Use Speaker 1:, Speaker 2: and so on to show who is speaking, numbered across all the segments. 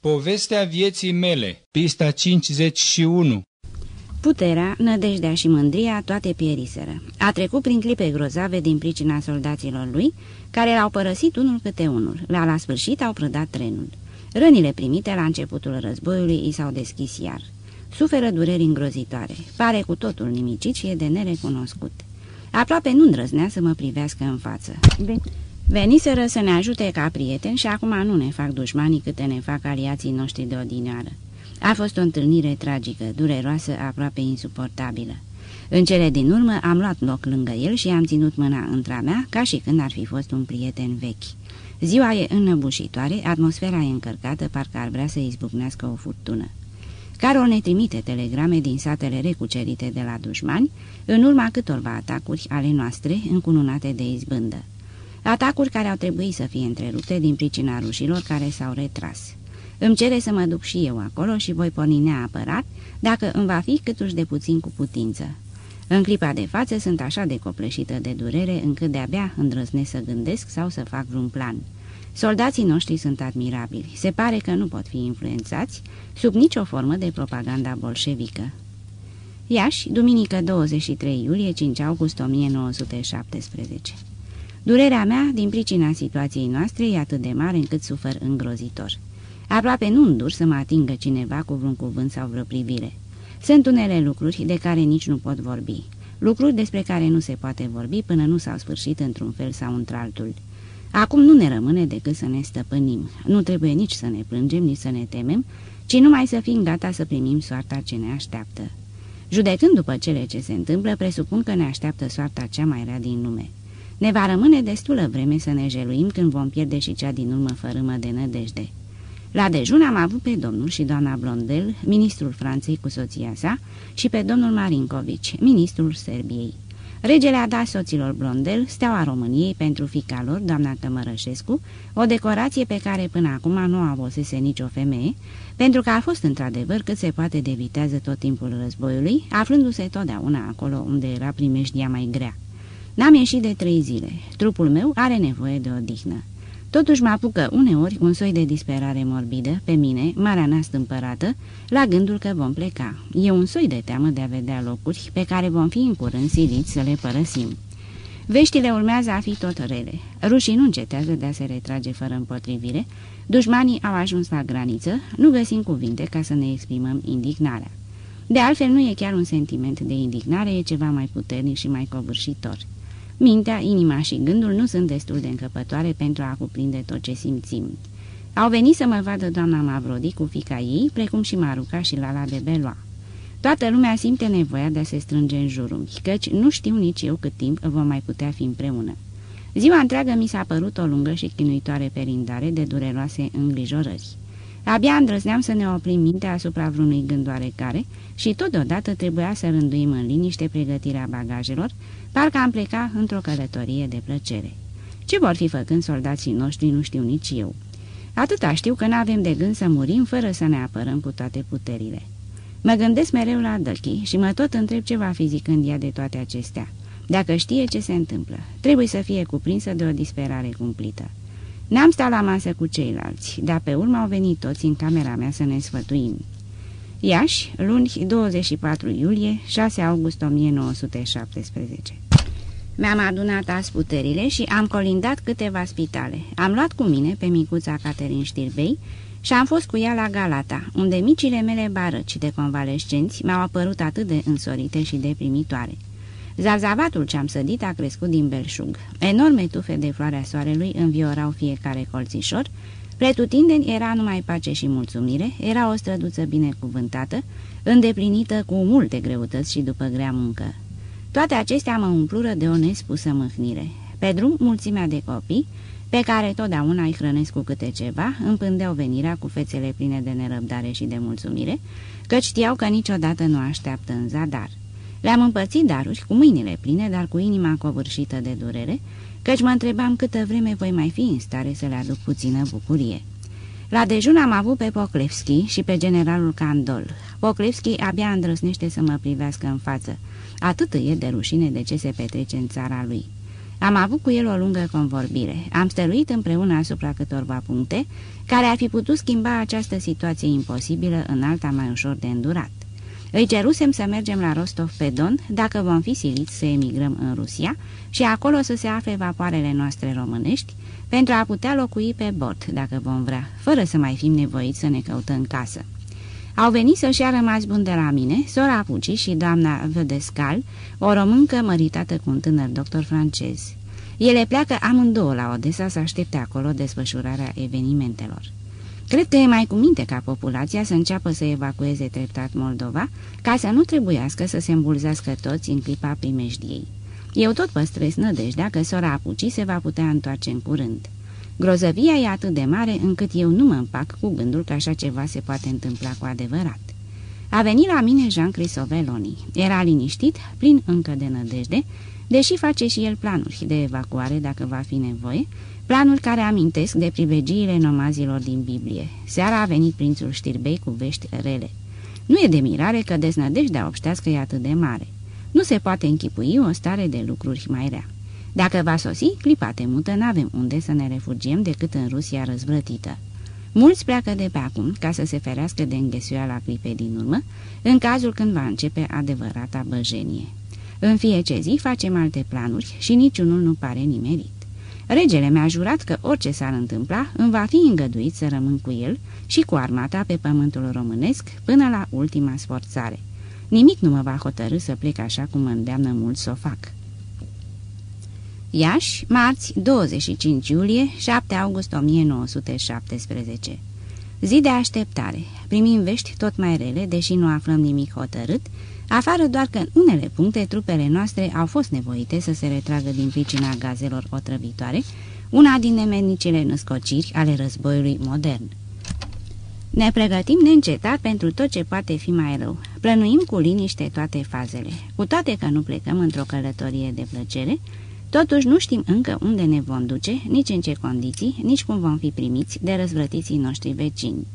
Speaker 1: Povestea vieții mele, pista 51
Speaker 2: Puterea, nădejdea și mândria toate pieriseră. A trecut prin clipe grozave din pricina soldaților lui, care l-au părăsit unul câte unul. La la sfârșit au prădat trenul. Rănile primite la începutul războiului i s-au deschis iar. Suferă dureri îngrozitoare. Pare cu totul nimicit și e de nerecunoscut. Aproape nu îndrăznea să mă privească în față. Veniseră să ne ajute ca prieteni și acum nu ne fac dușmanii câte ne fac aliații noștri de odinioară. A fost o întâlnire tragică, dureroasă, aproape insuportabilă. În cele din urmă am luat loc lângă el și am ținut mâna între mea ca și când ar fi fost un prieten vechi. Ziua e înnăbușitoare, atmosfera e încărcată, parcă ar vrea să izbucnească o furtună. Carol ne trimite telegrame din satele recucerite de la dușmani, în urma câtorva atacuri ale noastre încununate de izbândă. Atacuri care au trebuit să fie întrerupte din pricina rușilor care s-au retras. Îmi cere să mă duc și eu acolo și voi porni neapărat, dacă îmi va fi câtuși de puțin cu putință. În clipa de față sunt așa de copleșită de durere încât de-abia îndrăznesc să gândesc sau să fac vreun plan. Soldații noștri sunt admirabili. Se pare că nu pot fi influențați sub nicio formă de propaganda bolșevică. Iași, duminică 23 iulie 5 august 1917 Durerea mea, din pricina situației noastre, e atât de mare încât sufăr îngrozitor. Aproape nu îndur să mă atingă cineva cu vreun cuvânt sau vreo privire. Sunt unele lucruri de care nici nu pot vorbi. Lucruri despre care nu se poate vorbi până nu s-au sfârșit într-un fel sau într-altul. Acum nu ne rămâne decât să ne stăpânim. Nu trebuie nici să ne plângem, nici să ne temem, ci numai să fim gata să primim soarta ce ne așteaptă. Judecând după cele ce se întâmplă, presupun că ne așteaptă soarta cea mai rea din lume. Ne va rămâne destulă vreme să ne jeluim când vom pierde și cea din urmă fărâmă de nădejde. La dejun am avut pe domnul și doamna Blondel, ministrul Franței cu soția sa, și pe domnul Marinkovici, ministrul Serbiei. Regele a dat soților Blondel steaua României pentru fica lor, doamna Tămărășescu, o decorație pe care până acum nu a avosese nicio femeie, pentru că a fost într-adevăr cât se poate de vitează tot timpul războiului, aflându-se totdeauna acolo unde era primejdia mai grea. N-am ieșit de trei zile. Trupul meu are nevoie de odihnă. Totuși mă apucă uneori un soi de disperare morbidă, pe mine, marea mea stâmpărată, la gândul că vom pleca. E un soi de teamă de a vedea locuri pe care vom fi în curând siliți să le părăsim. Veștile urmează a fi tot rele. Rușii nu încetează de a se retrage fără împotrivire, dușmanii au ajuns la graniță, nu găsim cuvinte ca să ne exprimăm indignarea. De altfel, nu e chiar un sentiment de indignare, e ceva mai puternic și mai covârșitor. Mintea, inima și gândul nu sunt destul de încăpătoare pentru a cuprinde tot ce simțim. Au venit să mă vadă doamna Mavrodi cu fica ei, precum și Maruca și Lala de Beloa. Toată lumea simte nevoia de a se strânge în jurul, căci nu știu nici eu cât timp vom mai putea fi împreună. Ziua întreagă mi s-a părut o lungă și chinuitoare perindare de dureroase îngrijorări. Abia îndrăzneam să ne oprim mintea asupra vreunui gând oarecare și totodată trebuia să rânduim în liniște pregătirea bagajelor, parcă am plecat într-o călătorie de plăcere. Ce vor fi făcând soldații noștri nu știu nici eu. Atâta știu că n-avem de gând să murim fără să ne apărăm cu toate puterile. Mă gândesc mereu la Dăchi și mă tot întreb ce va fi zicând ea de toate acestea. Dacă știe ce se întâmplă, trebuie să fie cuprinsă de o disperare cumplită. N-am stat la masă cu ceilalți, dar pe urmă au venit toți în camera mea să ne sfătuim. Iași, luni 24 iulie, 6 august 1917 Mi-am adunat azi puterile și am colindat câteva spitale. Am luat cu mine pe micuța Caterin Știrbei și am fost cu ea la Galata, unde micile mele barăci de convalescenți mi-au apărut atât de însorite și deprimitoare. Zarzavatul ce am sădit a crescut din belșug. Enorme tufe de floarea soarelui înviorau fiecare colțișor, pretutindeni era numai pace și mulțumire, era o străduță binecuvântată, îndeplinită cu multe greutăți și după grea muncă. Toate acestea mă umplură de o nespusă mâhnire. Pe drum, mulțimea de copii, pe care totdeauna îi hrănesc cu câte ceva, împândeau venirea cu fețele pline de nerăbdare și de mulțumire, căci știau că niciodată nu așteaptă în zadar. Le-am împărțit daruri cu mâinile pline, dar cu inima covârșită de durere, căci mă întrebam câtă vreme voi mai fi în stare să le aduc puțină bucurie. La dejun am avut pe Poklevski și pe generalul Candol. Poklevski abia îndrăsnește să mă privească în față. Atât e de rușine de ce se petrece în țara lui. Am avut cu el o lungă convorbire. Am stăruit împreună asupra câtorva puncte care ar fi putut schimba această situație imposibilă în alta mai ușor de îndurat. Îi cerusem să mergem la Rostov-pe-Don dacă vom fi siliți să emigrăm în Rusia și acolo să se afle vapoarele noastre românești pentru a putea locui pe bord, dacă vom vrea, fără să mai fim nevoiți să ne căutăm casă. Au venit să-și a rămas bun de la mine, sora Puci și doamna Vădescal, o româncă măritată cu un tânăr doctor francez. Ele pleacă amândouă la Odessa să aștepte acolo desfășurarea evenimentelor. Cred că e mai cu minte ca populația să înceapă să evacueze treptat Moldova, ca să nu trebuiască să se îmbulzească toți în clipa primejdiei. Eu tot păstrez nădejdea că sora Apucii se va putea întoarce în curând. Grozăvia e atât de mare încât eu nu mă împac cu gândul că așa ceva se poate întâmpla cu adevărat. A venit la mine Jean Crisoveloni. Era liniștit, plin încă de nădejde, deși face și el planuri de evacuare dacă va fi nevoie, planuri care amintesc de privegiile nomazilor din Biblie. Seara a venit prințul Știrbei cu vești rele. Nu e de mirare că deznădejdea obștească e atât de mare. Nu se poate închipui o stare de lucruri mai rea. Dacă va sosi, clipa temută, n-avem unde să ne refugiem decât în Rusia răzvrătită. Mulți pleacă de pe acum ca să se ferească de înghesuiala clipei din urmă, în cazul când va începe adevărata băjenie. În fiecare zi facem alte planuri și niciunul nu pare nimerit. Regele mi-a jurat că orice s-ar întâmpla, îmi va fi îngăduit să rămân cu el și cu armata pe pământul românesc până la ultima sforțare. Nimic nu mă va hotărâ să plec așa cum mă îndeamnă mult să o fac. Iași, marți, 25 iulie, 7 august 1917 Zi de așteptare. Primim vești tot mai rele, deși nu aflăm nimic hotărât, afară doar că în unele puncte trupele noastre au fost nevoite să se retragă din pricina gazelor otrăvitoare, una din nemenicele născociri ale războiului modern. Ne pregătim neîncetat pentru tot ce poate fi mai rău. Plănuim cu liniște toate fazele. Cu toate că nu plecăm într-o călătorie de plăcere, totuși nu știm încă unde ne vom duce, nici în ce condiții, nici cum vom fi primiți de răzvrătiții noștri vecini.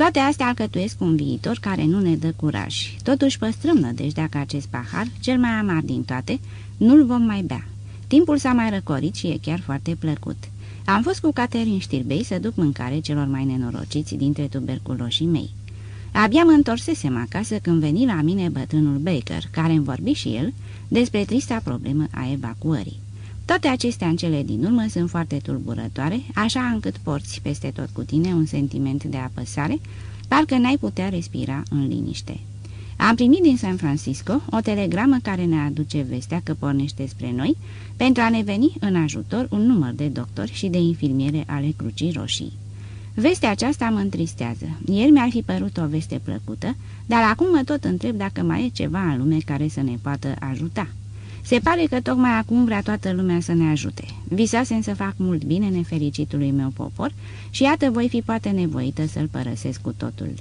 Speaker 2: Toate astea alcătuiesc un viitor care nu ne dă curaj. Totuși păstrăm nădejdea că acest pahar, cel mai amar din toate, nu-l vom mai bea. Timpul s-a mai răcorit și e chiar foarte plăcut. Am fost cu Caterin Știrbei să duc mâncare celor mai nenorociți dintre tuberculoșii mei. Abia mă întorsesem acasă când veni la mine bătrânul Baker, care îmi vorbi și el despre trista problemă a evacuării. Toate acestea în cele din urmă sunt foarte tulburătoare, așa încât porți peste tot cu tine un sentiment de apăsare, parcă n-ai putea respira în liniște. Am primit din San Francisco o telegramă care ne aduce vestea că pornește spre noi pentru a ne veni în ajutor un număr de doctori și de infirmiere ale Crucii Roșii. Vestea aceasta mă întristează. Ieri mi-ar fi părut o veste plăcută, dar acum mă tot întreb dacă mai e ceva în lume care să ne poată ajuta. Se pare că tocmai acum vrea toată lumea să ne ajute. Visasem să fac mult bine nefericitului meu popor și iată voi fi poate nevoită să-l părăsesc cu totul.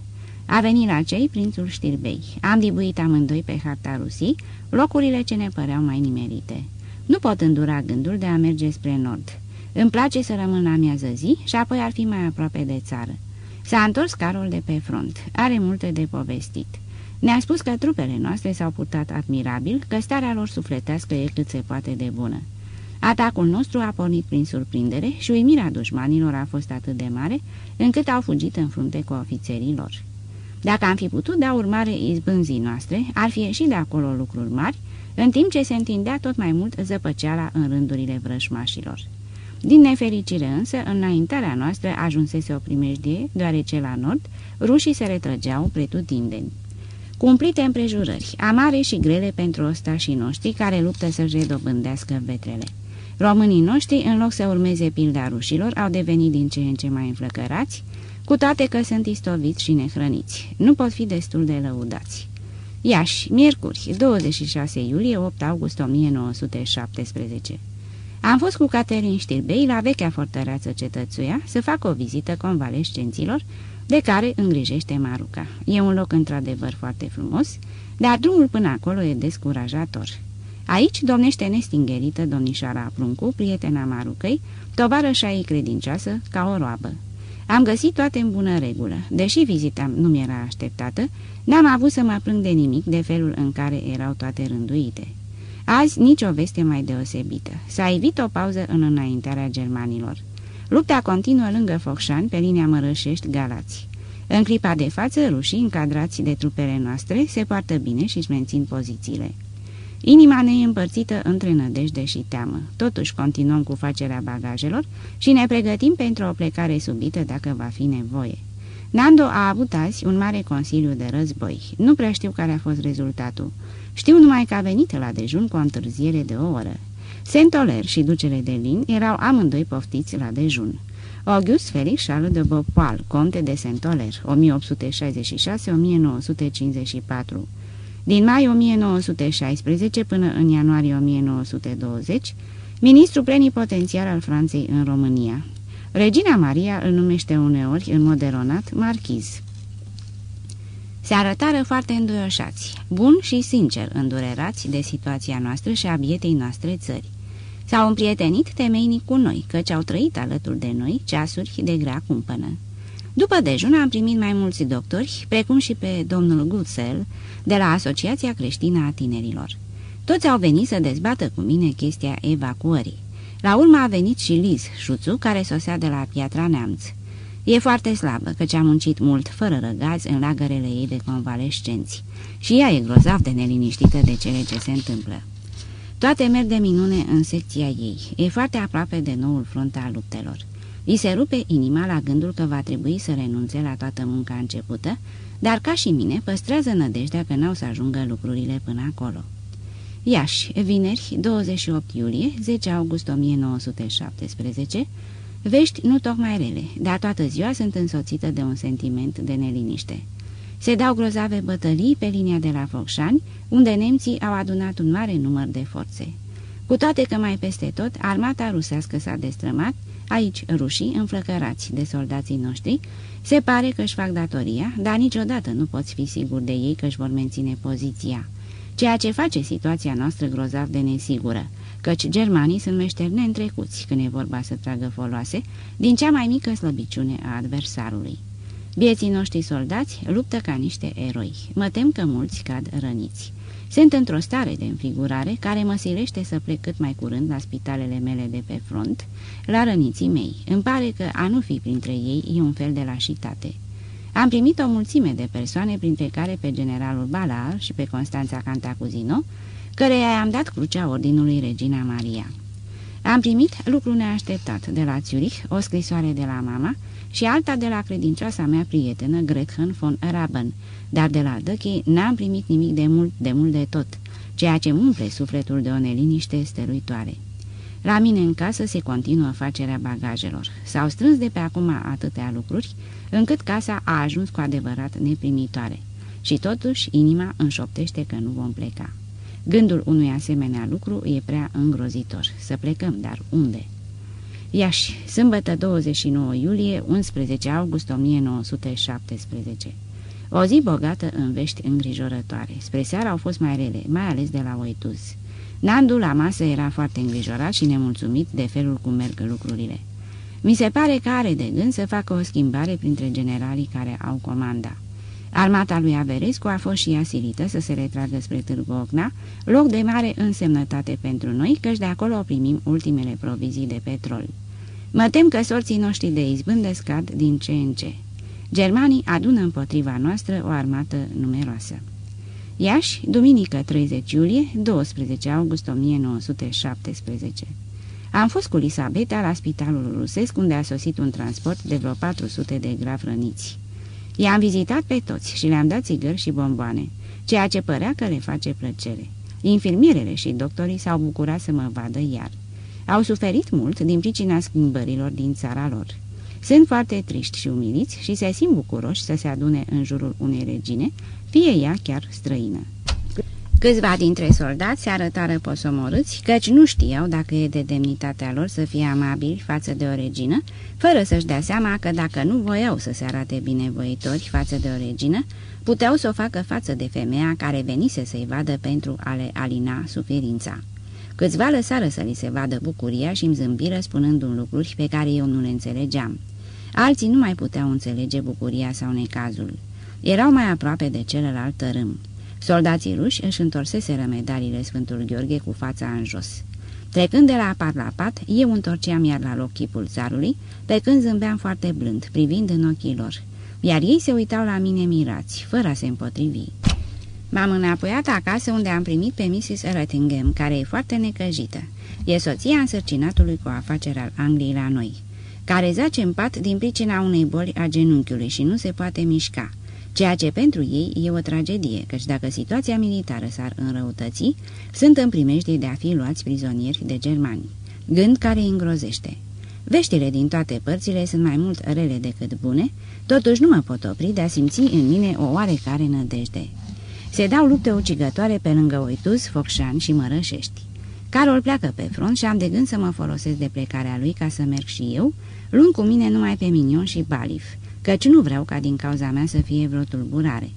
Speaker 2: A venit la cei prințul Știrbei. Am dibuit amândoi pe harta Rusii locurile ce ne păreau mai nimerite. Nu pot îndura gândul de a merge spre nord. Îmi place să rămân la miază zi și apoi ar fi mai aproape de țară. S-a întors carul de pe front. Are multe de povestit. Ne-a spus că trupele noastre s-au purtat admirabil, că starea lor sufletească e cât se poate de bună. Atacul nostru a pornit prin surprindere și uimirea dușmanilor a fost atât de mare, încât au fugit în frunte cu ofițerii lor. Dacă am fi putut da urmare izbânzii noastre, ar fi ieșit de acolo lucruri mari, în timp ce se întindea tot mai mult zăpăceala în rândurile vrășmașilor. Din nefericire însă, înaintarea noastră ajunsese o primejdie, deoarece la nord rușii se retrăgeau pretutindeni. Cumplite împrejurări, amare și grele pentru ostașii noștri care luptă să-și redobândească vetrele. Românii noștri, în loc să urmeze pilda rușilor, au devenit din ce în ce mai înflăcărați, cu toate că sunt istoviți și nehrăniți. Nu pot fi destul de lăudați. Iași, miercuri, 26 iulie, 8 august 1917 Am fost cu Caterin Știrbei la vechea fortăreață cetățuia să fac o vizită convalescenților de care îngrijește Maruca. E un loc într-adevăr foarte frumos, dar drumul până acolo e descurajator. Aici domnește nestingerită domnișoara Pruncu, prietena Marucăi, tovarășa ei credincioasă, ca o roabă. Am găsit toate în bună regulă. Deși vizita nu mi era așteptată, n-am avut să mă plâng de nimic de felul în care erau toate rânduite. Azi nicio veste mai deosebită. S-a evit o pauză în înaintarea germanilor. Lupta continuă lângă Focșani, pe linia Mărășești-Galați. În clipa de față, rușii, încadrați de trupele noastre, se poartă bine și își mențin pozițiile. Inima ne e împărțită între nădejde și teamă. Totuși continuăm cu facerea bagajelor și ne pregătim pentru o plecare subită dacă va fi nevoie. Nando a avut azi un mare consiliu de război. Nu prea știu care a fost rezultatul. Știu numai că a venit la dejun cu o întârziere de o oră. Sentoler și ducele de Lin erau amândoi poftiți la dejun. August Felix Charles de Beaupoil, conte de Sentoler, 1866-1954 din mai 1916 până în ianuarie 1920, ministru plenipotențiar al Franței în România. Regina Maria îl numește uneori, în mod eronat, marchiz. Se arătară foarte înduioșați, bun și sincer îndurerați de situația noastră și a bietei noastre țări. S-au împrietenit temeinic cu noi, căci au trăit alături de noi ceasuri de grea cumpănă. După dejun am primit mai mulți doctori, precum și pe domnul Gutsel, de la Asociația Creștină a Tinerilor. Toți au venit să dezbată cu mine chestia evacuării. La urmă a venit și Liz Șuțu, care sosea de la Piatra Neamț. E foarte slabă, căci a muncit mult, fără răgazi, în lagărele ei de convalescenți. Și ea e grozav de neliniștită de cele ce se întâmplă. Toate merg de minune în secția ei. E foarte aproape de noul front al luptelor. Îi se rupe inima la gândul că va trebui să renunțe la toată munca începută, dar ca și mine păstrează nădejdea că n-au să ajungă lucrurile până acolo. Iași, vineri, 28 iulie, 10 august 1917, vești nu tocmai rele, dar toată ziua sunt însoțită de un sentiment de neliniște. Se dau grozave bătălii pe linia de la Focșani, unde nemții au adunat un mare număr de forțe. Cu toate că mai peste tot, armata rusească s-a destrămat, aici rușii, înflăcărați de soldații noștri, se pare că își fac datoria, dar niciodată nu poți fi sigur de ei că își vor menține poziția. Ceea ce face situația noastră grozav de nesigură, căci germanii sunt meșteri neîntrecuți când e vorba să tragă foloase din cea mai mică slăbiciune a adversarului. Vieții noștri soldați luptă ca niște eroi. Mă tem că mulți cad răniți. Sunt într-o stare de înfigurare care mă silește să plec cât mai curând la spitalele mele de pe front, la răniții mei. Îmi pare că a nu fi printre ei e un fel de lașitate. Am primit o mulțime de persoane, printre care pe generalul Balar și pe Constanța Cantacuzino, căreia am dat crucea ordinului Regina Maria. Am primit lucru neașteptat de la Zurich, o scrisoare de la mama și alta de la credincioasa mea prietenă Gretchen von Raben, dar de la Dăchi n-am primit nimic de mult, de mult de tot, ceea ce umple sufletul de o neliniște stăruitoare. La mine în casă se continuă facerea bagajelor. S-au strâns de pe acum atâtea lucruri, încât casa a ajuns cu adevărat neprimitoare. Și totuși inima înșoptește că nu vom pleca. Gândul unui asemenea lucru e prea îngrozitor. Să plecăm, dar unde? Iași, sâmbătă 29 iulie, 11 august 1917 O zi bogată în vești îngrijorătoare. Spre seara au fost mai rele, mai ales de la Oituz. Nandu la masă era foarte îngrijorat și nemulțumit de felul cum merg lucrurile. Mi se pare că are de gând să facă o schimbare printre generalii care au comanda. Armata lui Averescu a fost și ea silită să se retragă spre Târgu Ocna, loc de mare însemnătate pentru noi, căci de acolo primim ultimele provizii de petrol. Mă tem că sorții noștri de izbândă scad din ce în ce. Germanii adună împotriva noastră o armată numeroasă. Iași, duminică 30 iulie, 12 august 1917 Am fost cu Lisabeta la spitalul rusesc, unde a sosit un transport de vreo 400 de grav răniți. I-am vizitat pe toți și le-am dat țigări și bomboane, ceea ce părea că le face plăcere. Infirmierele și doctorii s-au bucurat să mă vadă iar. Au suferit mult din pricina schimbărilor din țara lor. Sunt foarte triști și umiliți și se simt bucuroși să se adune în jurul unei regine, fie ea chiar străină. Câțiva dintre soldați se arătară posomorâți, căci nu știau dacă e de demnitatea lor să fie amabili față de o regină, fără să-și dea seama că dacă nu voiau să se arate binevoitori față de o regină, puteau să o facă față de femeia care venise să-i vadă pentru a le alina suferința. Câțiva lăsară să li se vadă bucuria și îmi zâmbiră spunând un lucruri pe care eu nu le înțelegeam. Alții nu mai puteau înțelege bucuria sau necazul. Erau mai aproape de celălalt tărâm. Soldații ruși își întorseseră medaliile Sfântul Gheorghe cu fața în jos. Trecând de la pat la pat, eu întorceam iar la loc chipul țarului, pe când zâmbeam foarte blând, privind în ochii lor, iar ei se uitau la mine mirați, fără a se împotrivi. M-am înapoiat acasă unde am primit pe Mrs. Ruttingham, care e foarte necăjită. E soția însărcinatului cu afaceri al Angliei la noi, care zace în pat din pricina unei boli a genunchiului și nu se poate mișca, ceea ce pentru ei e o tragedie, căci dacă situația militară s-ar înrăutăți, sunt în primejdie de a fi luați prizonieri de germani, gând care îi îngrozește. Veștile din toate părțile sunt mai mult rele decât bune, totuși nu mă pot opri de a simți în mine o oarecare nădejde. Se dau lupte ucigătoare pe lângă Oituz, Focșan și Mărășești. Carol pleacă pe front și am de gând să mă folosesc de plecarea lui ca să merg și eu, luând cu mine numai pe Minion și Balif, căci nu vreau ca din cauza mea să fie vreo tulburare.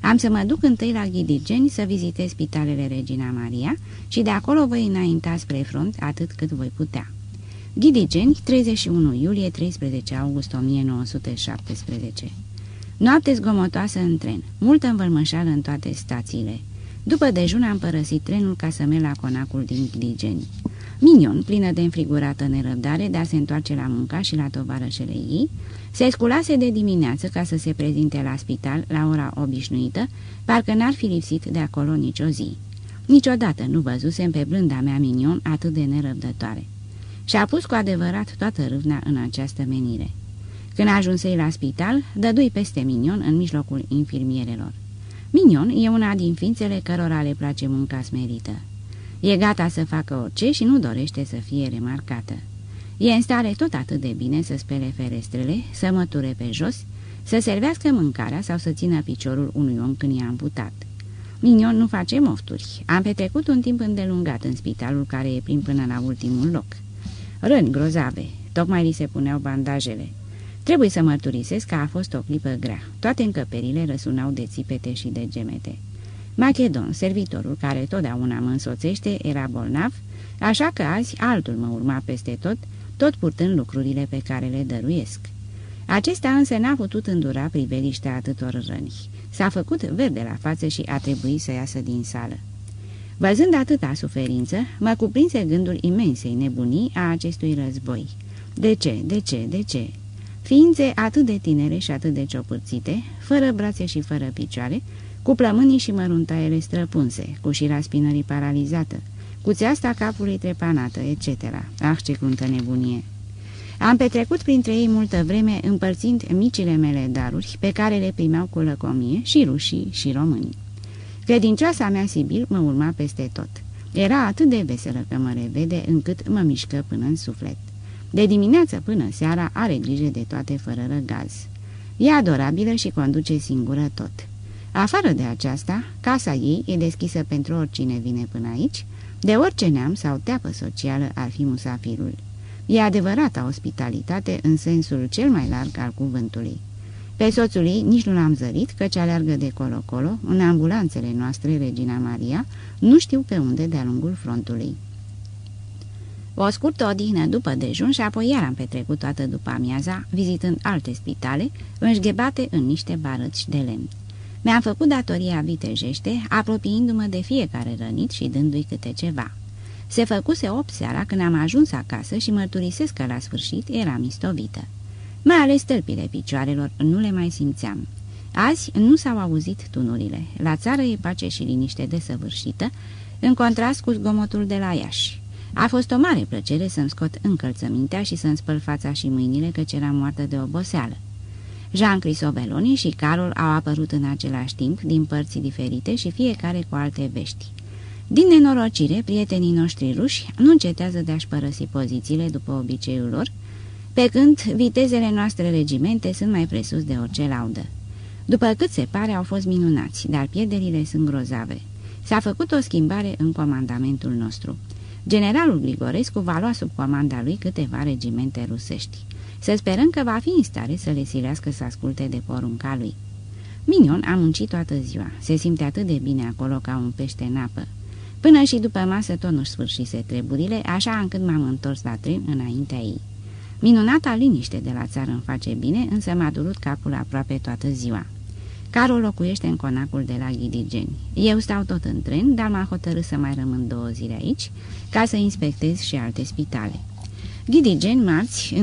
Speaker 2: Am să mă duc întâi la Ghidigeni să vizitez spitalele Regina Maria și de acolo voi înainta spre front atât cât voi putea. Ghidigeni, 31 iulie 13 august 1917 Noapte zgomotoasă în tren, multă învălmășală în toate stațiile. După dejun am părăsit trenul ca să merg la conacul din Gligeni. Minion, plină de înfrigurată nerăbdare de a se întoarce la munca și la tovarășele ei, se sculase de dimineață ca să se prezinte la spital la ora obișnuită, parcă n-ar fi lipsit de acolo nicio zi. Niciodată nu văzusem pe blânda mea Minion atât de nerăbdătoare. Și-a pus cu adevărat toată râvna în această menire. Când ajunsei la spital, dădui peste Minion în mijlocul infirmierelor. Minion e una din ființele cărora le place munca smerită. E gata să facă orice și nu dorește să fie remarcată. E în stare tot atât de bine să spele ferestrele, să măture pe jos, să servească mâncarea sau să țină piciorul unui om când i-a amputat. Minion nu face mofturi. Am petrecut un timp îndelungat în spitalul care e prin până la ultimul loc. Răni grozave, tocmai li se puneau bandajele. Trebuie să mărturisesc că a fost o clipă grea. Toate încăperile răsunau de țipete și de gemete. Macedon, servitorul care totdeauna mă însoțește, era bolnav, așa că azi altul mă urma peste tot, tot purtând lucrurile pe care le dăruiesc. Acesta însă n-a putut îndura priveliștea atâtor răni. S-a făcut verde la față și a trebuit să iasă din sală. Văzând atâta suferință, mă cuprinse gândul imensei nebunii a acestui război. De ce, de ce, de ce? Ființe atât de tinere și atât de ciopârțite, fără brațe și fără picioare, cu plămânii și măruntaiele străpunse, cu șira spinării paralizată, cu țeasta capului trepanată, etc. Ah, ce cruntă nebunie! Am petrecut printre ei multă vreme împărțind micile mele daruri pe care le primeau cu lăcomie și rușii și românii. Credincioasa mea Sibil mă urma peste tot. Era atât de veselă că mă revede încât mă mișcă până în suflet. De dimineață până seara are grijă de toate fără răgaz. E adorabilă și conduce singură tot. Afară de aceasta, casa ei e deschisă pentru oricine vine până aici, de orice neam sau teapă socială ar fi musafirul. E adevărata ospitalitate în sensul cel mai larg al cuvântului. Pe soțul ei nici nu l-am zărit, căci aleargă de colo-colo, în ambulanțele noastre, Regina Maria, nu știu pe unde de-a lungul frontului. O scurtă odihnă după dejun și apoi iar am petrecut toată după amiaza, vizitând alte spitale, înșghebate în niște barăți de lemn. Mi-am făcut datoria vitejește, apropiindu-mă de fiecare rănit și dându-i câte ceva. Se făcuse opt seara când am ajuns acasă și mărturisesc că la sfârșit era mistovită. Mai ales tălpile picioarelor nu le mai simțeam. Azi nu s-au auzit tunurile. La țară e pace și liniște desăvârșită, în contrast cu zgomotul de la Iași. A fost o mare plăcere să-mi scot încălțămintea și să-mi spăl fața și mâinile, căci era moartă de oboseală. Jean Crisoveloni și Carol au apărut în același timp, din părți diferite și fiecare cu alte vești. Din nenorocire, prietenii noștri ruși nu încetează de a-și părăsi pozițiile după obiceiul lor, pe când vitezele noastre regimente sunt mai presus de orice laudă. După cât se pare, au fost minunați, dar pierderile sunt grozave. S-a făcut o schimbare în comandamentul nostru. Generalul Grigorescu va lua sub comanda lui câteva regimente rusești. Să sperăm că va fi în stare să le silească să asculte de porunca lui. Minion a muncit toată ziua. Se simte atât de bine acolo ca un pește în apă. Până și după masă tot nu-și sfârșise treburile, așa încât m-am întors la tren înaintea ei. Minunata liniște de la țară îmi face bine, însă m-a durut capul aproape toată ziua. Carol locuiește în conacul de la Ghidigeni. Eu stau tot în tren, dar m-am hotărât să mai rămân două zile aici, ca să inspectez și alte spitale. Ghidigeni, marți, 1-14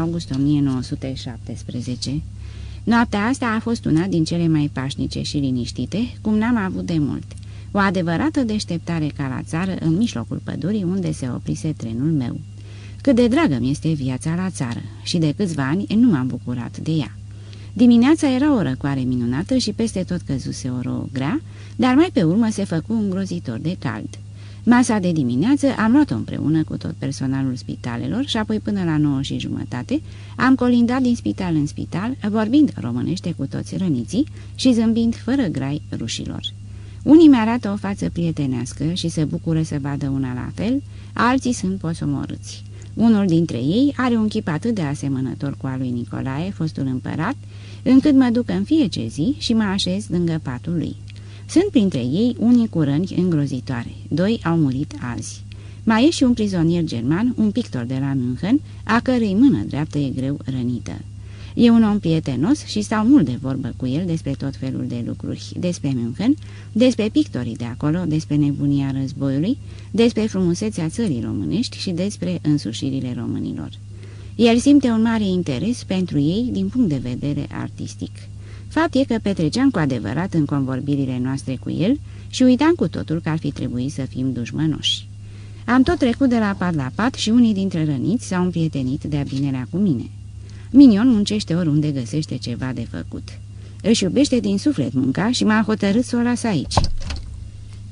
Speaker 2: august 1917 Noaptea asta a fost una din cele mai pașnice și liniștite, cum n-am avut de mult. O adevărată deșteptare ca la țară, în mijlocul pădurii unde se oprise trenul meu. Cât de dragă mi este viața la țară și de câțiva ani nu m-am bucurat de ea. Dimineața era o răcoare minunată și peste tot căzuse o rouă grea, dar mai pe urmă se făcu un grozitor de cald. Masa de dimineață am luat-o împreună cu tot personalul spitalelor și apoi până la nouă și jumătate am colindat din spital în spital, vorbind românește cu toți răniții și zâmbind fără grai rușilor. Unii mi-arată o față prietenească și se bucură să vadă una la fel, alții sunt posomorâți. Unul dintre ei are un chip atât de asemănător cu al lui Nicolae, fostul împărat, încât mă duc în fiecare zi și mă așez lângă patul lui. Sunt printre ei unii cu răni îngrozitoare. Doi au murit azi. Mai e și un prizonier german, un pictor de la München, a cărei mână dreaptă e greu rănită. E un om prietenos și stau mult de vorbă cu el despre tot felul de lucruri, despre München, despre pictorii de acolo, despre nebunia războiului, despre frumusețea țării românești și despre însușirile românilor. El simte un mare interes pentru ei din punct de vedere artistic. Fapt e că petreceam cu adevărat în convorbirile noastre cu el și uitam cu totul că ar fi trebuit să fim dușmănoși. Am tot trecut de la pat la pat și unii dintre răniți s-au împrietenit de-a binelea cu mine. Minion muncește oriunde găsește ceva de făcut. Își iubește din suflet munca și m-a hotărât să o las aici.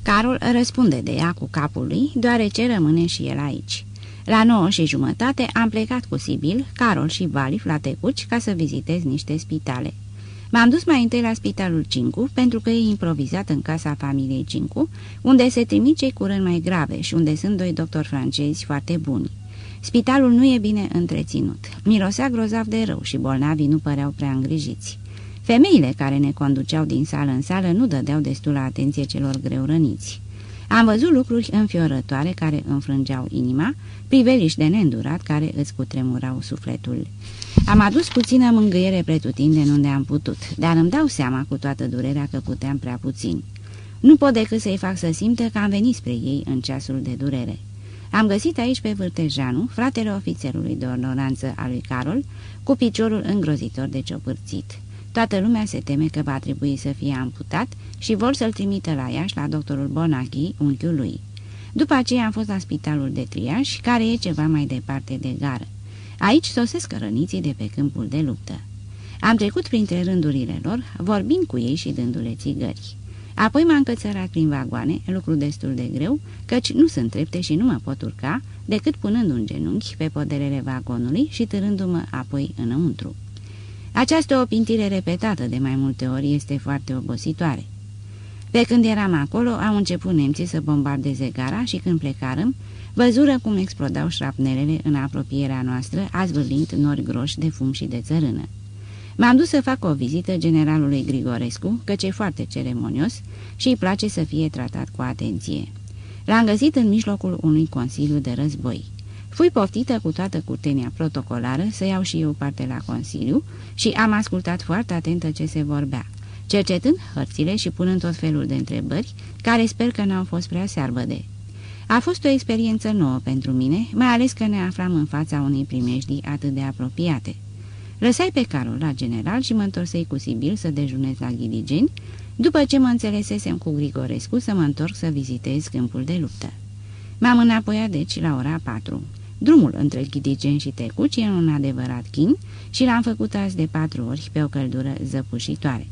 Speaker 2: Carol răspunde de ea cu capul lui, deoarece rămâne și el aici. La nouă și jumătate am plecat cu Sibil, Carol și Valif la Tecuci ca să vizitez niște spitale. M-am dus mai întâi la spitalul Cincu, pentru că e improvizat în casa familiei Cincu, unde se trimit cei cu răni mai grave și unde sunt doi doctori francezi foarte buni. Spitalul nu e bine întreținut. Mirosea grozav de rău și bolnavii nu păreau prea îngrijiți. Femeile care ne conduceau din sală în sală nu dădeau destulă atenție celor greu răniți. Am văzut lucruri înfiorătoare care înfrângeau inima, priveliși de neîndurat care îți cutremurau sufletul. Am adus puțină mângâiere pretutindeni unde am putut, dar îmi dau seama cu toată durerea că puteam prea puțin. Nu pot decât să-i fac să simtă că am venit spre ei în ceasul de durere. Am găsit aici pe Vârtejanu, fratele ofițerului de ordonanță a lui Carol, cu piciorul îngrozitor de ciopârțit. Toată lumea se teme că va trebui să fie amputat și vor să-l trimită la Iași la doctorul Bonachi, unchiul lui. După aceea am fost la spitalul de triaș, care e ceva mai departe de gară. Aici sosesc răniții de pe câmpul de luptă. Am trecut printre rândurile lor, vorbind cu ei și dându-le țigări. Apoi m-am cățărat prin vagoane, lucru destul de greu, căci nu sunt trepte și nu mă pot urca, decât punând un genunchi pe poderele vagonului și târându-mă apoi înăuntru. Această opintire repetată de mai multe ori este foarte obositoare. Pe când eram acolo, au început nemții să bombardeze gara și când plecarăm, văzură cum explodau șrapnelele în apropierea noastră, azvârlind nori groși de fum și de țărână. M-am dus să fac o vizită generalului Grigorescu, căci e foarte ceremonios și îi place să fie tratat cu atenție. L-am găsit în mijlocul unui consiliu de război. Fui poftită cu toată curtenia protocolară să iau și eu parte la consiliu și am ascultat foarte atentă ce se vorbea, cercetând hărțile și punând tot felul de întrebări, care sper că n-au fost prea searbăde. A fost o experiență nouă pentru mine, mai ales că ne aflam în fața unei primejdii atât de apropiate. Lăsai pe Carol la general și mă întorsei cu Sibil să dejunez la Ghiligeni, după ce mă înțelesesem cu Grigorescu să mă întorc să vizitez câmpul de luptă. M-am înapoiat deci la ora 4. Drumul între Ghidigeni și Tecuci e un adevărat chin și l-am făcut azi de patru ori pe o căldură zăpușitoare.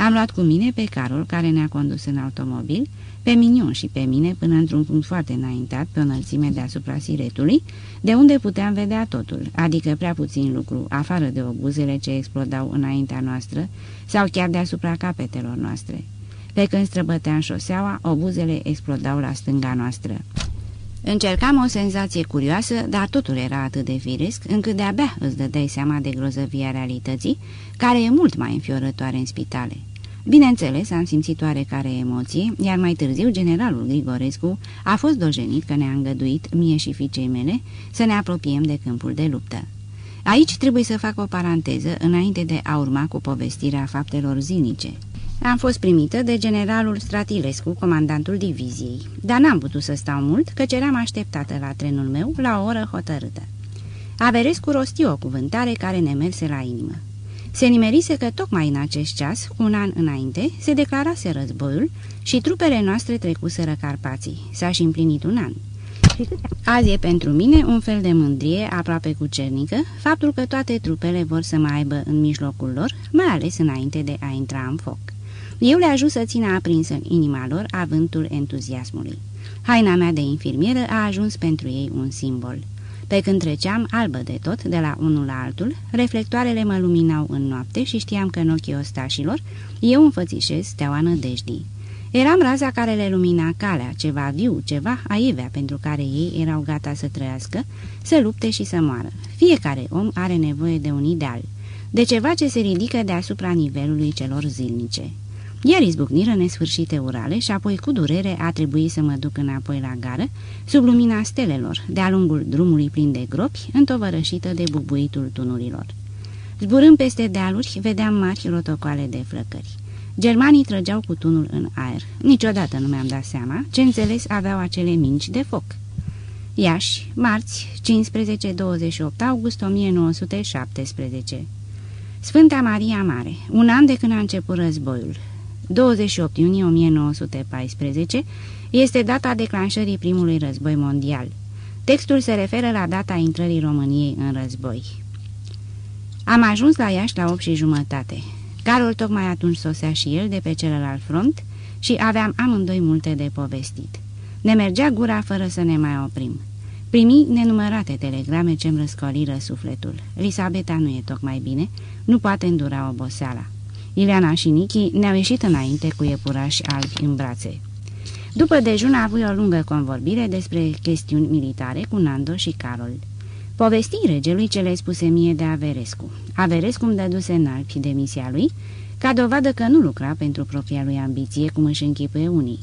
Speaker 2: Am luat cu mine pe Carol, care ne-a condus în automobil, pe Minion și pe mine până într-un punct foarte înaintat, pe o înălțime deasupra siretului, de unde puteam vedea totul, adică prea puțin lucru, afară de obuzele ce explodau înaintea noastră sau chiar deasupra capetelor noastre. Pe când străbăteam șoseaua, obuzele explodau la stânga noastră. Încercam o senzație curioasă, dar totul era atât de firesc, încât de-abia îți dădeai seama de grozăvia realității, care e mult mai înfiorătoare în spitale. Bineînțeles, am simțit oarecare emoție, iar mai târziu generalul Grigorescu a fost dojenit că ne-a îngăduit, mie și fiicei mele, să ne apropiem de câmpul de luptă. Aici trebuie să fac o paranteză înainte de a urma cu povestirea faptelor zilnice. Am fost primită de generalul Stratilescu, comandantul diviziei, dar n-am putut să stau mult, căci eram așteptată la trenul meu la o oră hotărâtă. Averescu rosti o cuvântare care ne merse la inimă. Se nimerise că tocmai în acest ceas, cu un an înainte, se declarase războiul și trupele noastre trecuseră Carpații. S-a și împlinit un an. Azi e pentru mine un fel de mândrie aproape cucernică, faptul că toate trupele vor să mă aibă în mijlocul lor, mai ales înainte de a intra în foc. Eu le ajut să țină aprinsă în inima lor avântul entuziasmului. Haina mea de infirmieră a ajuns pentru ei un simbol. Pe când treceam, albă de tot, de la unul la altul, reflectoarele mă luminau în noapte și știam că în ochii ostașilor eu înfățișez steaua nădejdii. Eram raza care le lumina calea, ceva viu, ceva aivea pentru care ei erau gata să trăiască, să lupte și să moară. Fiecare om are nevoie de un ideal, de ceva ce se ridică deasupra nivelului celor zilnice. Iar izbucniră nesfârșite urale și apoi cu durere a trebuit să mă duc înapoi la gară, sub lumina stelelor, de-a lungul drumului plin de gropi, întovărășită de bubuitul tunurilor. Zburând peste dealuri, vedeam mari rotocoale de flăcări. Germanii trăgeau cu tunul în aer. Niciodată nu mi-am dat seama ce înțeles aveau acele minci de foc. Iași, marți, 15-28 august 1917 Sfânta Maria Mare, un an de când a început războiul, 28 iunie 1914 este data declanșării primului război mondial. Textul se referă la data intrării României în război. Am ajuns la Iași la 8 și jumătate. Carol tocmai atunci sosea și el de pe celălalt front și aveam amândoi multe de povestit. Ne mergea gura fără să ne mai oprim. Primi nenumărate telegrame ce-mi răscoliră sufletul. Elisabeta nu e tocmai bine, nu poate îndura oboseala. Ileana și Nichi ne-au ieșit înainte cu iepurași albi în brațe. După dejun a avut o lungă convorbire despre chestiuni militare cu Nando și Carol. Povesti regelui ce le spuse mie de Averescu. Averescu îmi dăduse în alpi demisia lui, ca dovadă că nu lucra pentru propria lui ambiție, cum își închipuie unii.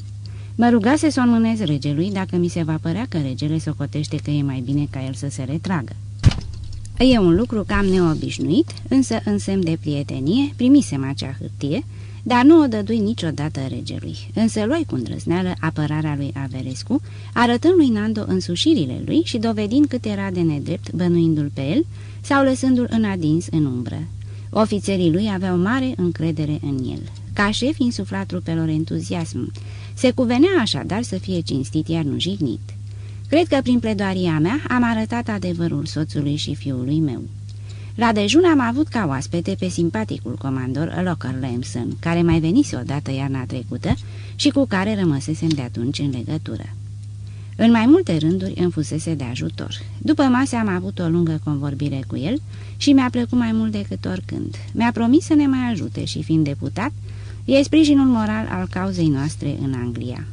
Speaker 2: Mă rugase să o înmânez regelui dacă mi se va părea că regele socotește că e mai bine ca el să se retragă. E un lucru cam neobișnuit, însă în semn de prietenie primisem acea hârtie, dar nu o dădui niciodată regelui. Însă luai cu îndrăzneală apărarea lui Averescu, arătând lui Nando însușirile lui și dovedind cât era de nedrept bănuindu-l pe el sau lăsându-l în adins în umbră. Ofițerii lui aveau mare încredere în el. Ca șef insufla trupelor entuziasm. Se cuvenea așadar să fie cinstit, iar nu jignit. Cred că prin pledoaria mea am arătat adevărul soțului și fiului meu. La dejun am avut ca oaspete pe simpaticul comandor Locker Lamson, care mai venise odată iarna trecută și cu care rămăsesem de atunci în legătură. În mai multe rânduri îmi fusese de ajutor. După masă am avut o lungă convorbire cu el și mi-a plăcut mai mult decât oricând. Mi-a promis să ne mai ajute și, fiind deputat, e sprijinul moral al cauzei noastre în Anglia.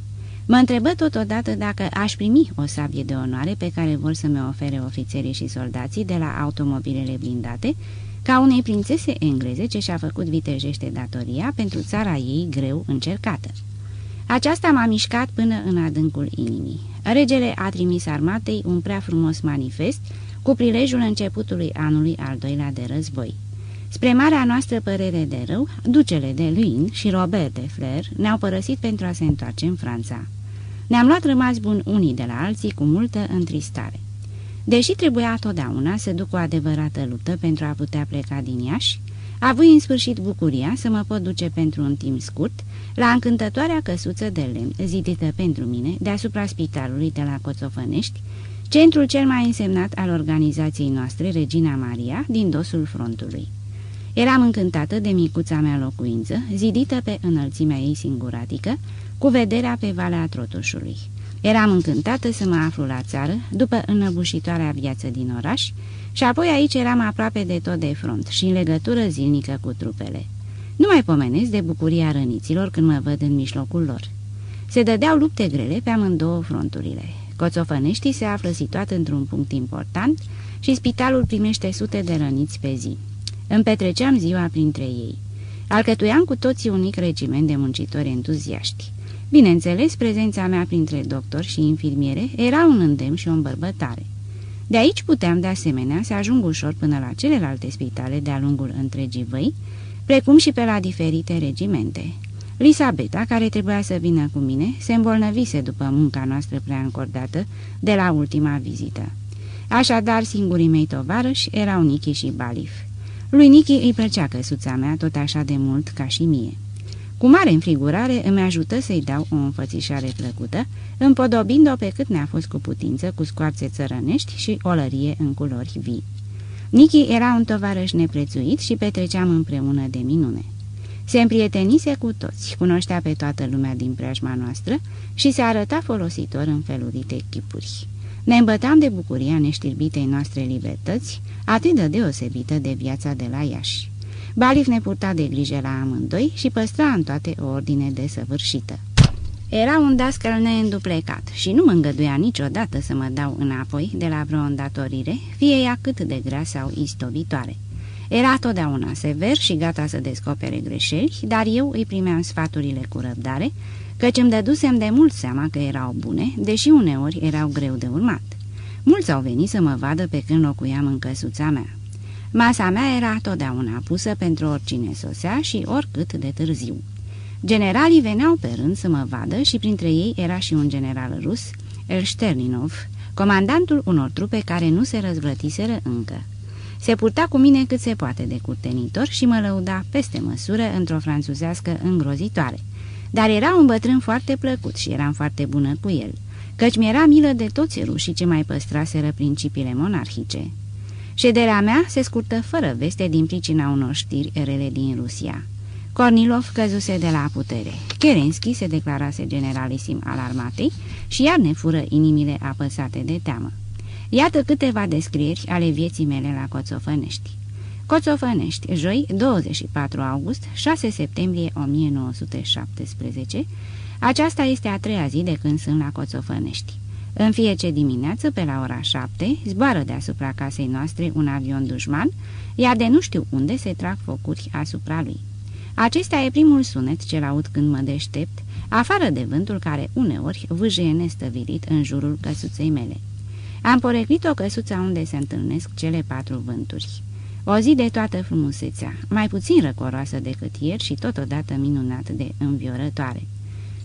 Speaker 2: Mă întrebă totodată dacă aș primi o sabie de onoare pe care vor să mi ofere ofițerii și soldații de la automobilele blindate, ca unei prințese engleze ce și-a făcut vitejește datoria pentru țara ei greu încercată. Aceasta m-a mișcat până în adâncul inimii. Regele a trimis armatei un prea frumos manifest cu prilejul începutului anului al doilea de război. Spre marea noastră părere de rău, ducele de Luynes și Robert de Flair ne-au părăsit pentru a se întoarce în Franța. Ne-am luat rămas buni unii de la alții cu multă întristare. Deși trebuia totdeauna să duc o adevărată luptă pentru a putea pleca din Iași, avui în sfârșit bucuria să mă pot duce pentru un timp scurt la încântătoarea căsuță de lemn zidită pentru mine deasupra spitalului de la Coțofănești, centrul cel mai însemnat al organizației noastre, Regina Maria, din dosul frontului. Eram încântată de micuța mea locuință, zidită pe înălțimea ei singuratică, cu vederea pe Valea Trotușului. Eram încântată să mă aflu la țară, după înăbușitoarea viață din oraș, și apoi aici eram aproape de tot de front și în legătură zilnică cu trupele. Nu mai pomenesc de bucuria răniților când mă văd în mijlocul lor. Se dădeau lupte grele pe amândouă fronturile. Coțofăneștii se află situat într-un punct important și spitalul primește sute de răniți pe zi. Îmi petreceam ziua printre ei. Alcătuiam cu toții un mic regiment de muncitori entuziaști. Bineînțeles, prezența mea printre doctori și infirmiere era un îndemn și o îmbărbătare. De aici puteam de asemenea să ajung ușor până la celelalte spitale de-a lungul întregii văi, precum și pe la diferite regimente. Lisabeta, care trebuia să vină cu mine, se îmbolnăvise după munca noastră prea încordată de la ultima vizită. Așadar, singurii mei tovarăși erau Nichi și Balif. Lui Nichi îi plăcea căsuța mea tot așa de mult ca și mie. Cu mare înfrigurare îmi ajută să-i dau o înfățișare plăcută, împodobind-o pe cât ne-a fost cu putință cu scoarțe țărănești și olărie în culori vii. Nichi era un tovarăș neprețuit și petreceam împreună de minune. Se împrietenise cu toți, cunoștea pe toată lumea din preajma noastră și se arăta folositor în felurite chipuri. Ne îmbăteam de bucuria neștirbitei noastre libertăți, atât de deosebită de viața de la Iași. Balif ne purta de grijă la amândoi și păstra în toate o ordine desăvârșită. Era un dascăl neînduplecat și nu mă îngăduia niciodată să mă dau înapoi de la vreo îndatorire, fie ea cât de grea sau istovitoare. Era totdeauna sever și gata să descopere greșeli, dar eu îi primeam sfaturile cu răbdare, căci îmi dădusem de mult seama că erau bune, deși uneori erau greu de urmat. Mulți au venit să mă vadă pe când locuiam în căsuța mea. Masa mea era totdeauna pusă pentru oricine sosea și oricât de târziu. Generalii veneau pe rând să mă vadă și printre ei era și un general rus, Elșterninov, comandantul unor trupe care nu se răzvrătiseră încă. Se purta cu mine cât se poate de curtenitor și mă lăuda peste măsură într-o franțuzească îngrozitoare. Dar era un bătrân foarte plăcut și eram foarte bună cu el, căci mi-era milă de toți rușii ce mai păstraseră principiile monarhice. Șederea mea se scurtă fără veste din pricina unor știri rele din Rusia. Kornilov căzuse de la putere. Kerenski se declarase generalisim al armatei și iar ne fură inimile apăsate de teamă. Iată câteva descrieri ale vieții mele la Coțofănești. Coțofănești, joi, 24 august, 6 septembrie 1917. Aceasta este a treia zi de când sunt la Coțofănești. În fiecare dimineață, pe la ora 7, zboară deasupra casei noastre un avion dușman, iar de nu știu unde se trag focuri asupra lui. Acesta e primul sunet ce-l aud când mă deștept, afară de vântul care uneori vâjie nestăvilit în jurul căsuței mele. Am poreclit o căsuță unde se întâlnesc cele patru vânturi. O zi de toată frumusețea, mai puțin răcoroasă decât ieri și totodată minunat de înviorătoare.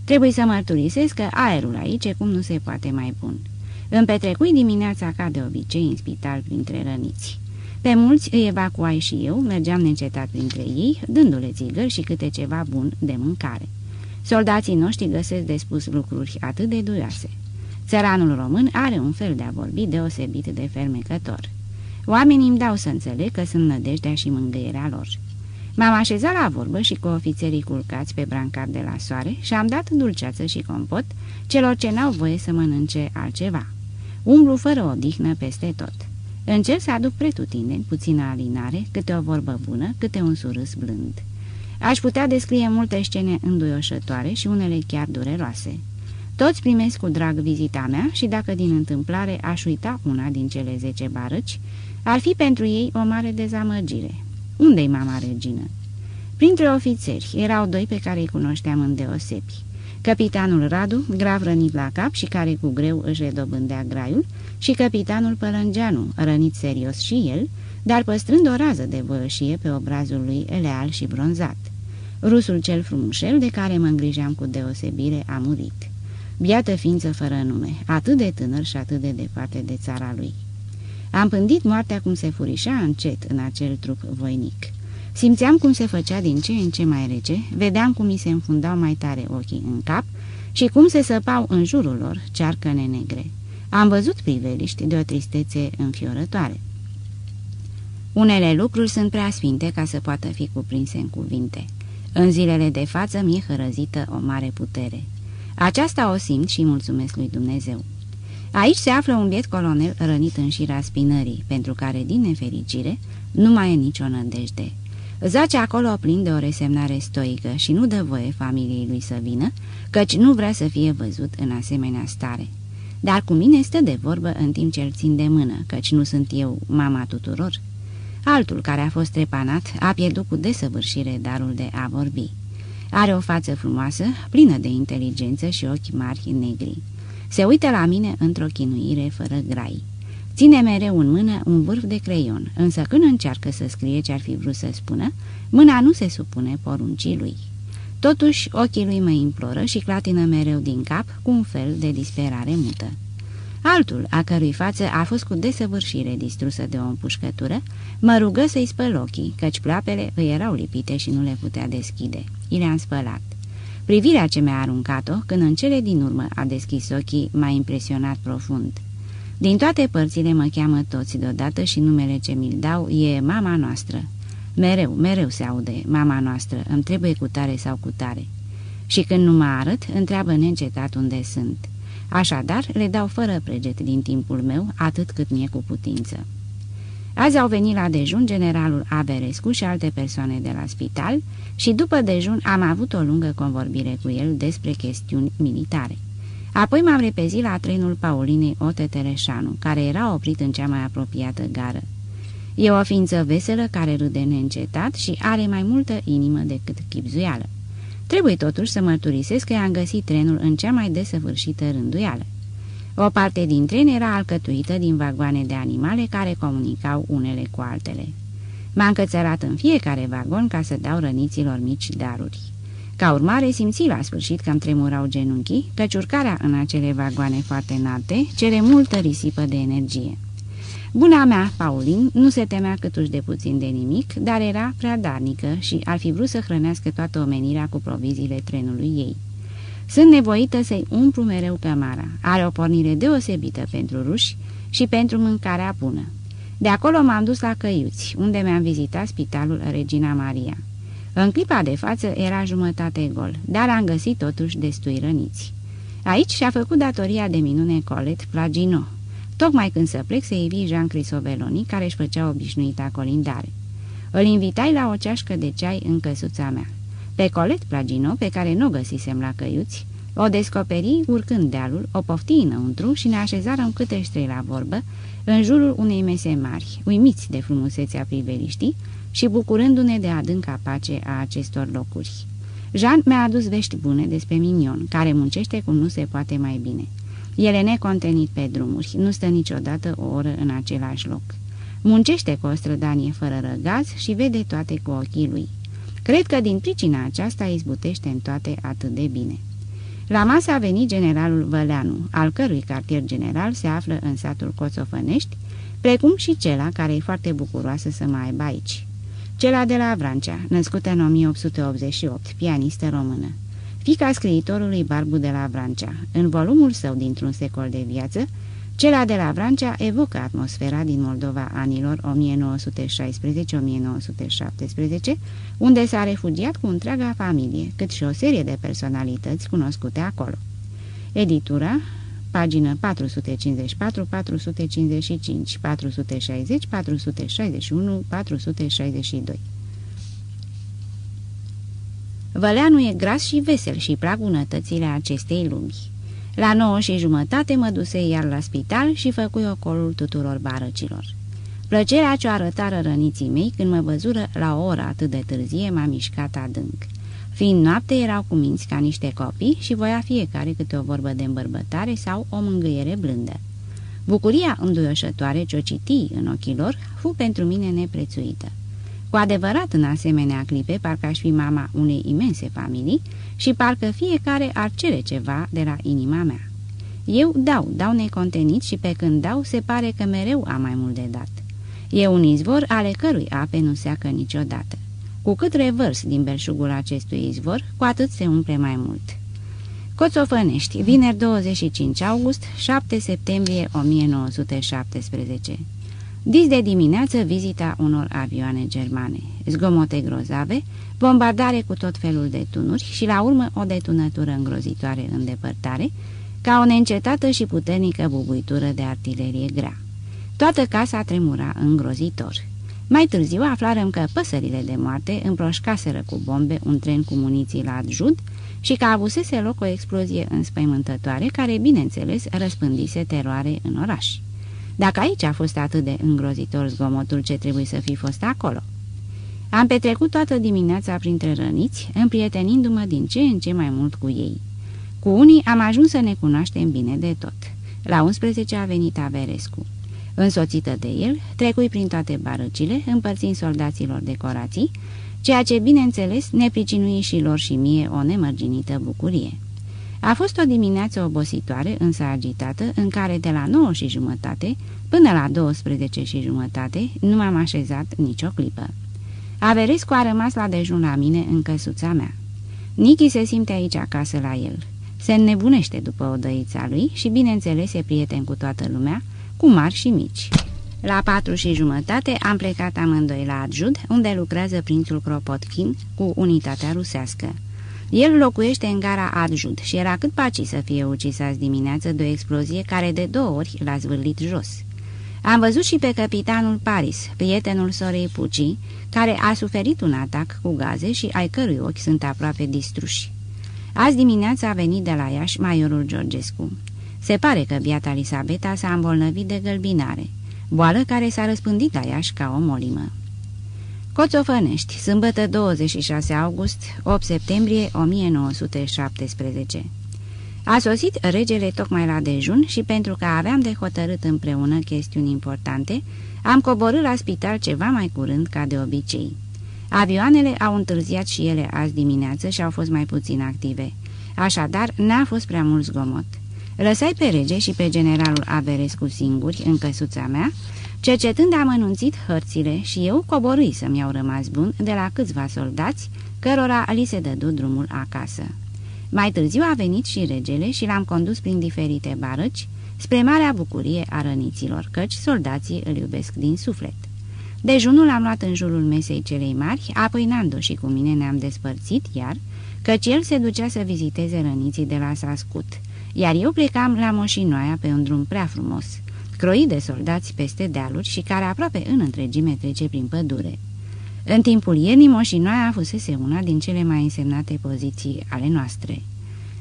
Speaker 2: Trebuie să mărturisesc că aerul aici e cum nu se poate mai bun. Îmi petrecui dimineața ca de obicei în spital printre răniți. Pe mulți îi evacuai și eu, mergeam neîncetat printre ei, dându-le țigări și câte ceva bun de mâncare. Soldații noștri găsesc de spus lucruri atât de duioase. Țăranul român are un fel de a vorbi deosebit de fermecător. Oamenii îmi dau să înțeleg că sunt nădejdea și mângâierea lor. M-am așezat la vorbă și cu ofițerii culcați pe brancar de la soare și am dat dulceață și compot celor ce n-au voie să mănânce altceva. Umblu fără odihnă peste tot. Încerc să aduc pretutindeni puțină alinare, câte o vorbă bună, câte un surâs blând. Aș putea descrie multe scene înduioșătoare și unele chiar dureroase. Toți primesc cu drag vizita mea și dacă din întâmplare aș uita una din cele zece barăci, ar fi pentru ei o mare dezamăgire. Unde-i mama regină? Printre ofițeri erau doi pe care îi cunoșteam îndeosebi. Capitanul Radu, grav rănit la cap și care cu greu își redobândea graiul, și capitanul Pălângeanu, rănit serios și el, dar păstrând o rază de voioșie pe obrazul lui leal și bronzat. Rusul cel frumușel, de care mă îngrijeam cu deosebire, a murit. Biată ființă fără nume, atât de tânăr și atât de departe de țara lui. Am pândit moartea cum se furișa încet în acel trup voinic. Simțeam cum se făcea din ce în ce mai rece, vedeam cum mi se înfundau mai tare ochii în cap și cum se săpau în jurul lor cearcăne negre. Am văzut priveliști de o tristețe înfiorătoare. Unele lucruri sunt prea sfinte ca să poată fi cuprinse în cuvinte. În zilele de față mi-e hărăzită o mare putere. Aceasta o simt și mulțumesc lui Dumnezeu. Aici se află un biet colonel rănit în șira spinării, pentru care, din nefericire, nu mai e nicio nădejde. Zace acolo plin de o resemnare stoică și nu dă voie familiei lui să vină, căci nu vrea să fie văzut în asemenea stare. Dar cu mine stă de vorbă în timp ce îl țin de mână, căci nu sunt eu mama tuturor. Altul care a fost trepanat a pierdut cu desăvârșire darul de a vorbi. Are o față frumoasă, plină de inteligență și ochi mari negri. Se uită la mine într-o chinuire fără grai. Ține mereu în mână un vârf de creion, însă când încearcă să scrie ce ar fi vrut să spună, mâna nu se supune poruncii lui. Totuși, ochii lui mă imploră și clatină mereu din cap cu un fel de disperare mută. Altul, a cărui față a fost cu desăvârșire distrusă de o împușcătură, mă rugă să-i spăl ochii, căci pleoapele îi erau lipite și nu le putea deschide. I le-am spălat. Privirea ce mi-a aruncat-o, când în cele din urmă a deschis ochii, m-a impresionat profund. Din toate părțile mă cheamă toți deodată și numele ce mi-l dau e mama noastră. Mereu, mereu se aude, mama noastră, îmi trebuie cu tare sau cu tare. Și când nu mă arăt, întreabă neîncetat unde sunt. Așadar, le dau fără preget din timpul meu, atât cât mi-e cu putință. Azi au venit la dejun generalul Aberescu și alte persoane de la spital și după dejun am avut o lungă convorbire cu el despre chestiuni militare. Apoi m-am repezit la trenul Paulinei Ote Tereșanu, care era oprit în cea mai apropiată gară. E o ființă veselă care râde neîncetat și are mai multă inimă decât chipzuială. Trebuie totuși să mărturisesc că am găsit trenul în cea mai desăvârșită rânduială. O parte din tren era alcătuită din vagoane de animale care comunicau unele cu altele. M-am cățărat în fiecare vagon ca să dau răniților mici daruri. Ca urmare, simți la sfârșit că îmi tremurau genunchii, căci urcarea în acele vagoane foarte înalte cere multă risipă de energie. Buna mea, Paulin, nu se temea câtuși de puțin de nimic, dar era prea darnică și ar fi vrut să hrănească toată omenirea cu proviziile trenului ei. Sunt nevoită să-i umplu mereu cămara. Are o pornire deosebită pentru ruși și pentru mâncarea bună. De acolo m-am dus la Căiuți, unde mi-am vizitat spitalul Regina Maria. În clipa de față era jumătate gol, dar am găsit totuși destui răniți. Aici și-a făcut datoria de minune Colet Plagino, tocmai când să plec să ivi Jean Crisoveloni, care își făcea obișnuita colindare. Îl invitai la o ceașcă de ceai în căsuța mea. Pe Colet Plagino, pe care nu o găsisem la căiuți, o descoperi urcând dealul, o pofti înăuntru și ne așezarăm câte trei la vorbă, în jurul unei mese mari, uimiți de frumusețea priveliștii și bucurându-ne de adânca pace a acestor locuri. Jean mi-a adus vești bune despre Minion, care muncește cum nu se poate mai bine. El e necontenit pe drumuri, nu stă niciodată o oră în același loc. Muncește cu o strădanie fără răgaz și vede toate cu ochii lui. Cred că din pricina aceasta izbutește în toate atât de bine. La masă a venit generalul Văleanu, al cărui cartier general se află în satul Coțofănești, precum și cela care e foarte bucuroasă să mai aibă aici. Cela de la Vrancea, născută în 1888, pianistă română. Fica scriitorului Barbu de la Vrancea, în volumul său dintr-un secol de viață, cela de la Vrancea evocă atmosfera din Moldova anilor 1916-1917, unde s-a refugiat cu întreaga familie, cât și o serie de personalități cunoscute acolo. Editura, pagină 454, 455, 460, 461, 462. Văleanu e gras și vesel și plac bunătățile acestei lumi. La nouă și jumătate mă duse iar la spital și făcui ocolul tuturor barăcilor. Plăcerea ce-o arătară răniții mei când mă văzură la o oră atât de târzie m-a mișcat adânc. Fiind noapte, erau cu minți ca niște copii și voia fiecare câte o vorbă de îmbărbătare sau o mângâiere blândă. Bucuria înduioșătoare ce o citi în ochii lor fu pentru mine neprețuită. Cu adevărat, în asemenea clipe, parcă aș fi mama unei imense familii și parcă fiecare ar cere ceva de la inima mea. Eu dau, dau necontenit și pe când dau, se pare că mereu am mai mult de dat. E un izvor ale cărui ape nu seacă niciodată. Cu cât revărs din belșugul acestui izvor, cu atât se umple mai mult. Coțofănești, vineri 25 august, 7 septembrie 1917 Dis de dimineață vizita unor avioane germane, zgomote grozave, bombardare cu tot felul de tunuri și la urmă o detunătură îngrozitoare în depărtare, ca o neîncetată și puternică bubuitură de artilerie grea. Toată casa tremura îngrozitor. Mai târziu aflarăm că păsările de moarte împroșcaseră cu bombe un tren cu muniții la adjud și că avusese loc o explozie înspăimântătoare care, bineînțeles, răspândise teroare în oraș. Dacă aici a fost atât de îngrozitor zgomotul ce trebuie să fi fost acolo. Am petrecut toată dimineața printre răniți, împrietenindu-mă din ce în ce mai mult cu ei. Cu unii am ajuns să ne cunoaștem bine de tot. La 11 a venit Averescu. Însoțită de el, trecui prin toate barăcile, împărțind soldaților decorații, ceea ce, bineînțeles, ne pricinui și lor și mie o nemărginită bucurie. A fost o dimineață obositoare, însă agitată, în care de la 9 și jumătate până la 12 și jumătate nu m-am așezat nicio clipă. Averescu a rămas la dejun la mine în căsuța mea. Nichi se simte aici acasă la el. Se înnebunește după odăița lui și, bineînțeles, e prieten cu toată lumea, cu mari și mici. La patru și jumătate am plecat amândoi la Adjud, unde lucrează prințul Kropotkin cu unitatea rusească. El locuiește în gara Adjud și era cât paci să fie ucis azi dimineață de o explozie care de două ori l-a zvârlit jos. Am văzut și pe capitanul Paris, prietenul sorei Puci, care a suferit un atac cu gaze și ai cărui ochi sunt aproape distruși. Azi dimineața a venit de la Iași majorul Georgescu. Se pare că biata Elisabeta s-a îmbolnăvit de gălbinare, boală care s-a răspândit la Iași ca o molimă. Coțofănești, sâmbătă 26 august, 8 septembrie 1917 A sosit regele tocmai la dejun și pentru că aveam de hotărât împreună chestiuni importante, am coborât la spital ceva mai curând ca de obicei. Avioanele au întârziat și ele azi dimineață și au fost mai puțin active. Așadar, n-a fost prea mult zgomot. Lăsai pe rege și pe generalul Averescu singuri în căsuța mea, cercetând am anunțit hărțile și eu coborâi să-mi iau rămas bun de la câțiva soldați, cărora li se dădu drumul acasă. Mai târziu a venit și regele și l-am condus prin diferite barăci, spre marea bucurie a răniților, căci soldații îl iubesc din suflet. Dejunul l-am luat în jurul mesei celei mari, apoi Nando și cu mine ne-am despărțit, iar, căci el se ducea să viziteze răniții de la Sascut, iar eu plecam la Moșinoaia pe un drum prea frumos, croit de soldați peste dealuri și care aproape în întregime trece prin pădure. În timpul iernii, Moșinoaia fusese una din cele mai însemnate poziții ale noastre.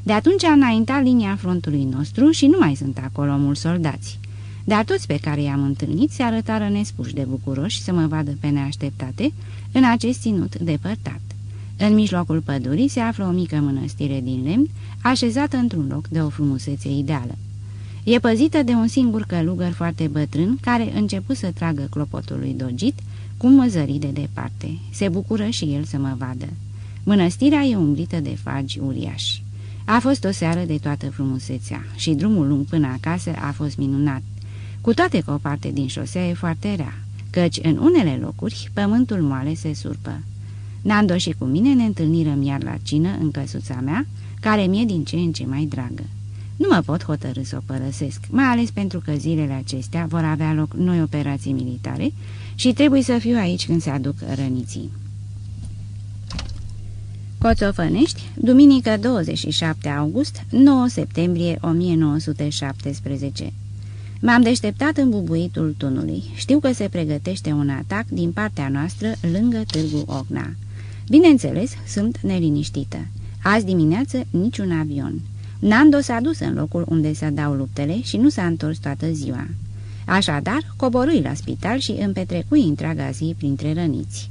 Speaker 2: De atunci a înaintat linia frontului nostru și nu mai sunt acolo mulți soldați. Dar toți pe care i-am întâlnit se arătară nespuși de bucuroși să mă vadă pe neașteptate în acest ținut depărtat. În mijlocul pădurii se află o mică mănăstire din lemn, așezată într-un loc de o frumusețe ideală. E păzită de un singur călugăr foarte bătrân, care început să tragă clopotul lui Dogit, cum mă zări de departe. Se bucură și el să mă vadă. Mănăstirea e umblită de fagi uriași. A fost o seară de toată frumusețea și drumul lung până acasă a fost minunat, cu toate că o parte din șosea e foarte rea, căci în unele locuri pământul moale se surpă. Nando și cu mine ne întâlnirăm iar la cină în căsuța mea, care mi-e din ce în ce mai dragă. Nu mă pot hotărâ să o părăsesc, mai ales pentru că zilele acestea vor avea loc noi operații militare și trebuie să fiu aici când se aduc răniții. Coțofănești, duminică 27 august, 9 septembrie 1917 M-am deșteptat în bubuitul tunului. Știu că se pregătește un atac din partea noastră lângă Târgu Ogna. Bineînțeles, sunt neliniștită. Azi dimineață niciun avion. Nando s-a dus în locul unde se dau luptele și nu s-a întors toată ziua. Așadar, coborâi la spital și îmi petrecui întreaga zi printre răniți.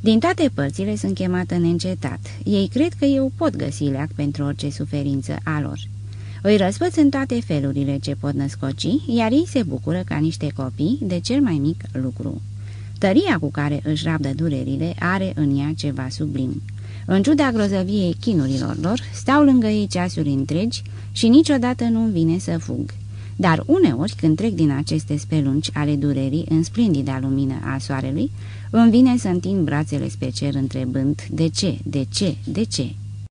Speaker 2: Din toate părțile sunt chemată neîncetat. Ei cred că eu pot găsi leac pentru orice suferință a lor. Îi răsfăț în toate felurile ce pot născoci, iar ei se bucură ca niște copii de cel mai mic lucru. Tăria cu care își rabdă durerile are în ea ceva sublim. În ciuda grozăviei chinurilor lor, stau lângă ei ceasuri întregi și niciodată nu-mi vine să fug. Dar uneori, când trec din aceste spelunci ale durerii în splendida lumină a soarelui, îmi vine să întind brațele spre cer întrebând de ce, de ce, de ce.